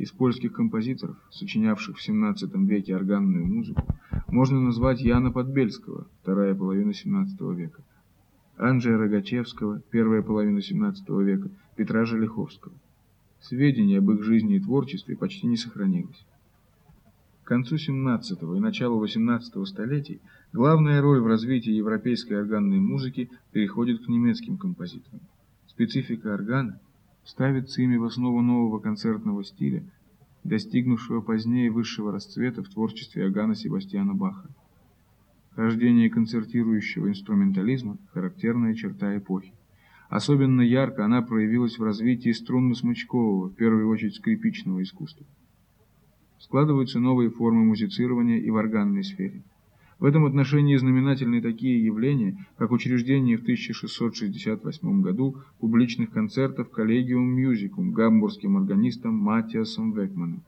Из польских композиторов, сочинявших в XVII веке органную музыку, можно назвать Яна Подбельского, вторая половина XVII века, Анджея Рогачевского, первая половина XVII века, Петра Желиховского. Сведения об их жизни и творчестве почти не сохранились. К концу XVII и началу XVIII столетий главная роль в развитии европейской органной музыки переходит к немецким композиторам. Специфика органа ставится ими в основу нового концертного стиля, достигнувшего позднее высшего расцвета в творчестве Иоганна Себастьяна Баха. Рождение концертирующего инструментализма – характерная черта эпохи. Особенно ярко она проявилась в развитии струнно-смычкового, в первую очередь скрипичного искусства. Складываются новые формы музицирования и в органной сфере. В этом отношении знаменательны такие явления, как учреждение в 1668 году публичных концертов Collegium Musicum гамбургским органистом Матиасом Векманом.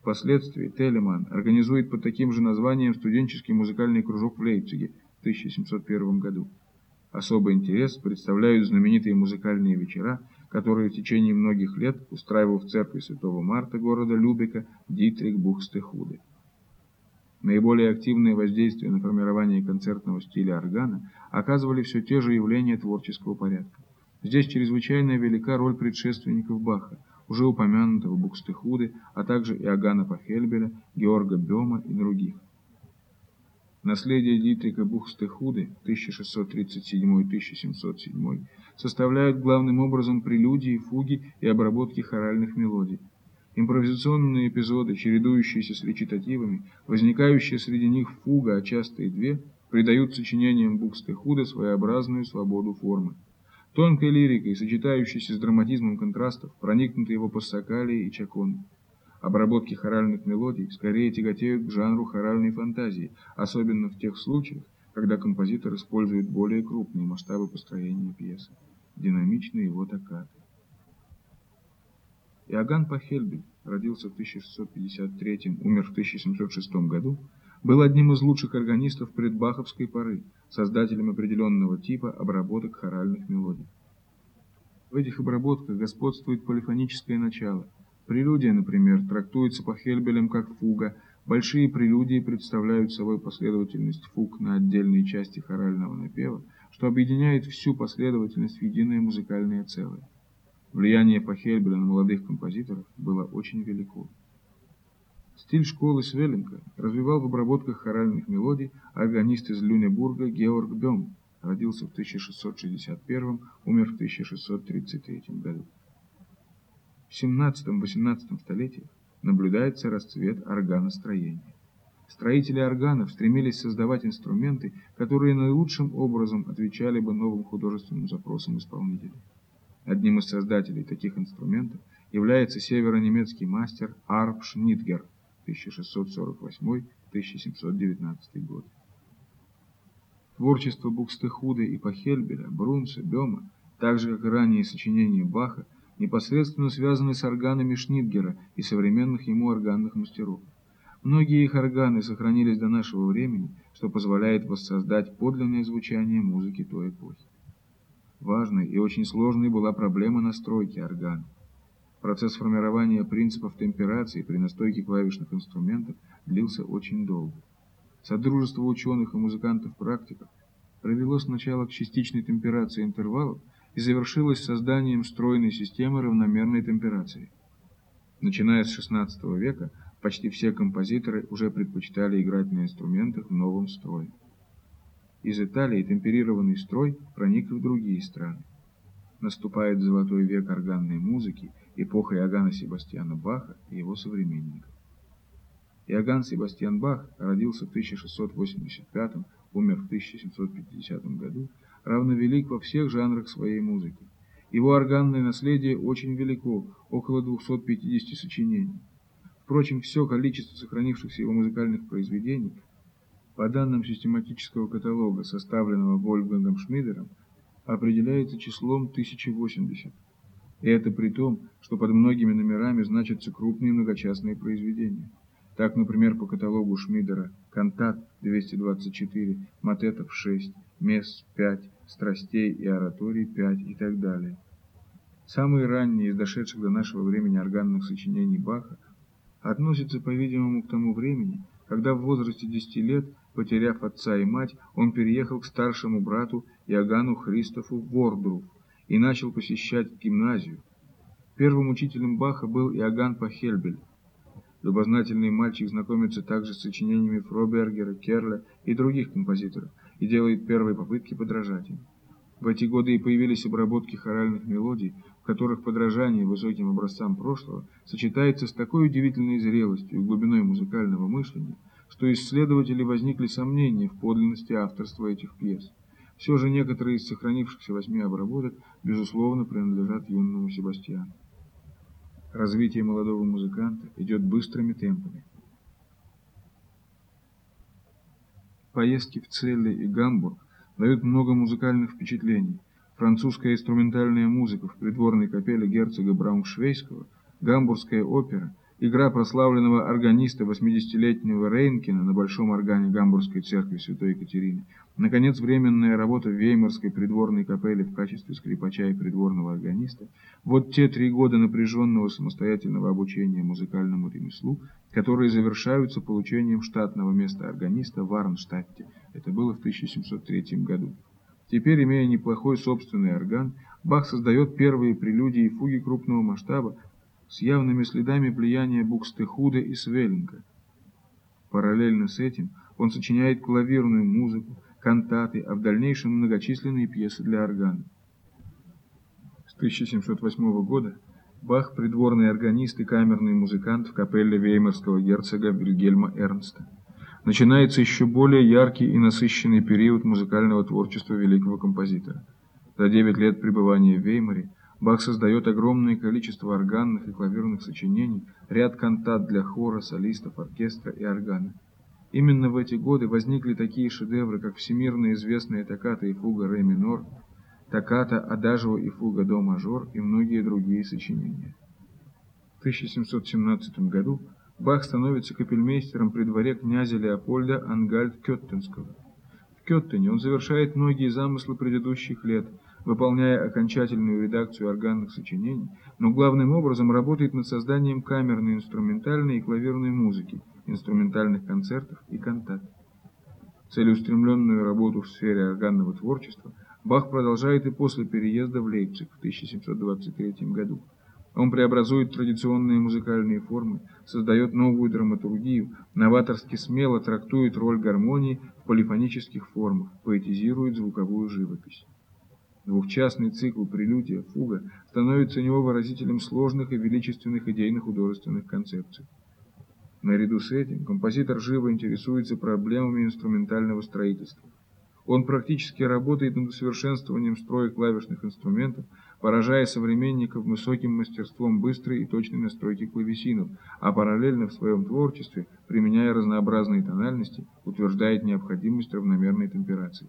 Впоследствии Телеман организует под таким же названием студенческий музыкальный кружок в Лейпциге в 1701 году. Особый интерес представляют знаменитые музыкальные вечера, которые в течение многих лет устраивал в церкви Святого Марта города Любека Дитрих Бухстехуде. Наиболее активное воздействие на формирование концертного стиля органа оказывали все те же явления творческого порядка. Здесь чрезвычайно велика роль предшественников Баха, уже упомянутого Букстехуды, а также Иоганна Пахельбеля, Георга Бема и других. Наследие Дитрика Бухстехуды 1637-1707 составляют главным образом прелюдии, фуги и обработки хоральных мелодий. Импровизационные эпизоды, чередующиеся с речитативами, возникающие среди них фуга, а часто и две, придают сочинениям Букстехуда своеобразную свободу формы. Тонкой лирикой, сочетающейся с драматизмом контрастов, проникнуты его пассакалии и чаконы. Обработки хоральных мелодий скорее тяготеют к жанру хоральной фантазии, особенно в тех случаях, когда композитор использует более крупные масштабы построения пьесы, динамичные его токкаты. Иоганн Пахельбель родился в 1653, умер в 1706 году, был одним из лучших органистов предбаховской поры, создателем определенного типа обработок хоральных мелодий. В этих обработках господствует полифоническое начало. Прелюдия, например, трактуется Пахельбелем как фуга, большие прелюдии представляют собой последовательность фуг на отдельные части хорального напева, что объединяет всю последовательность в единое музыкальное целое. Влияние Пахельбеля на молодых композиторов было очень велико. Стиль школы Свеллинга развивал в обработках хоральных мелодий органист из Люнебурга Георг Бем, родился в 1661, умер в 1633 году. В 17-18 столетиях наблюдается расцвет органостроения. Строители органов стремились создавать инструменты, которые наилучшим образом отвечали бы новым художественным запросам исполнителей. Одним из создателей таких инструментов является северонемецкий мастер Арп Шнитгер 1648-1719 год. Творчество Букстехуды и Пахельбеля, Брунца, Бема, так же как и ранние сочинения Баха, непосредственно связаны с органами Шнитгера и современных ему органных мастеров. Многие их органы сохранились до нашего времени, что позволяет воссоздать подлинное звучание музыки той эпохи. Важной и очень сложной была проблема настройки органа. Процесс формирования принципов темперации при настойке клавишных инструментов длился очень долго. Содружество ученых и музыкантов-практиков провело сначала к частичной темперации интервалов и завершилось созданием стройной системы равномерной темперации. Начиная с XVI века, почти все композиторы уже предпочитали играть на инструментах в новом строе. Из Италии темперированный строй проник в другие страны. Наступает золотой век органной музыки, эпоха Иоганна Себастьяна Баха и его современников. Иоганн Себастьян Бах родился в 1685, умер в 1750 году, равновелик во всех жанрах своей музыки. Его органное наследие очень велико, около 250 сочинений. Впрочем, все количество сохранившихся его музыкальных произведений по данным систематического каталога, составленного Вольфгангом Шмидером, определяется числом 1080. И это при том, что под многими номерами значатся крупные многочастные произведения. Так, например, по каталогу Шмидера «Кантат» 224, «Матетов» 6, «Месс» 5, «Страстей» и «Ораторий» 5 и так далее. Самые ранние из дошедших до нашего времени органных сочинений Баха относятся, по-видимому, к тому времени, когда в возрасте 10 лет, потеряв отца и мать, он переехал к старшему брату Иоганну Христофу в Вордруф и начал посещать гимназию. Первым учителем Баха был Иоганн Пахельбель. Любознательный мальчик знакомится также с сочинениями Фробергера, Керля и других композиторов и делает первые попытки подражать им. В эти годы и появились обработки хоральных мелодий, в которых подражание высоким образцам прошлого сочетается с такой удивительной зрелостью и глубиной музыкального мышления, что исследователи возникли сомнения в подлинности авторства этих пьес. Все же некоторые из сохранившихся восьми обработок, безусловно, принадлежат юному Себастьяну. Развитие молодого музыканта идет быстрыми темпами. Поездки в Целле и Гамбург дают много музыкальных впечатлений. Французская инструментальная музыка в придворной капелле герцога Брауншвейского, гамбургская опера – Игра прославленного органиста 80-летнего Рейнкина на большом органе Гамбургской церкви Святой Екатерины. Наконец, временная работа в Веймарской придворной капелле в качестве скрипача и придворного органиста. Вот те три года напряженного самостоятельного обучения музыкальному ремеслу, которые завершаются получением штатного места органиста в Арнштадте. Это было в 1703 году. Теперь, имея неплохой собственный орган, Бах создает первые прелюдии и фуги крупного масштаба, с явными следами влияния Букстехуда и Свеллинга. Параллельно с этим он сочиняет клавирную музыку, кантаты, а в дальнейшем многочисленные пьесы для органа. С 1708 года Бах – придворный органист и камерный музыкант в капелле веймарского герцога Вильгельма Эрнста. Начинается еще более яркий и насыщенный период музыкального творчества великого композитора. За 9 лет пребывания в Веймаре Бах создает огромное количество органных и клавирных сочинений, ряд кантат для хора, солистов, оркестра и органа. Именно в эти годы возникли такие шедевры, как всемирно известная токката и фуга ре минор, токката адажио и фуга до мажор и многие другие сочинения. В 1717 году Бах становится капельмейстером при дворе князя Леопольда Ангальд-Кеттенского. В Кеттене он завершает многие замыслы предыдущих лет – выполняя окончательную редакцию органных сочинений, но главным образом работает над созданием камерной инструментальной и клавирной музыки, инструментальных концертов и кантат. Целеустремленную работу в сфере органного творчества Бах продолжает и после переезда в Лейпциг в 1723 году. Он преобразует традиционные музыкальные формы, создает новую драматургию, новаторски смело трактует роль гармонии в полифонических формах, поэтизирует звуковую живопись. Двухчастный цикл «Прелюдия», «Фуга» становится у него выразителем сложных и величественных идейно-художественных концепций. Наряду с этим композитор живо интересуется проблемами инструментального строительства. Он практически работает над усовершенствованием строя клавишных инструментов, поражая современников высоким мастерством быстрой и точной настройки клавесинов, а параллельно в своем творчестве, применяя разнообразные тональности, утверждает необходимость равномерной темперации.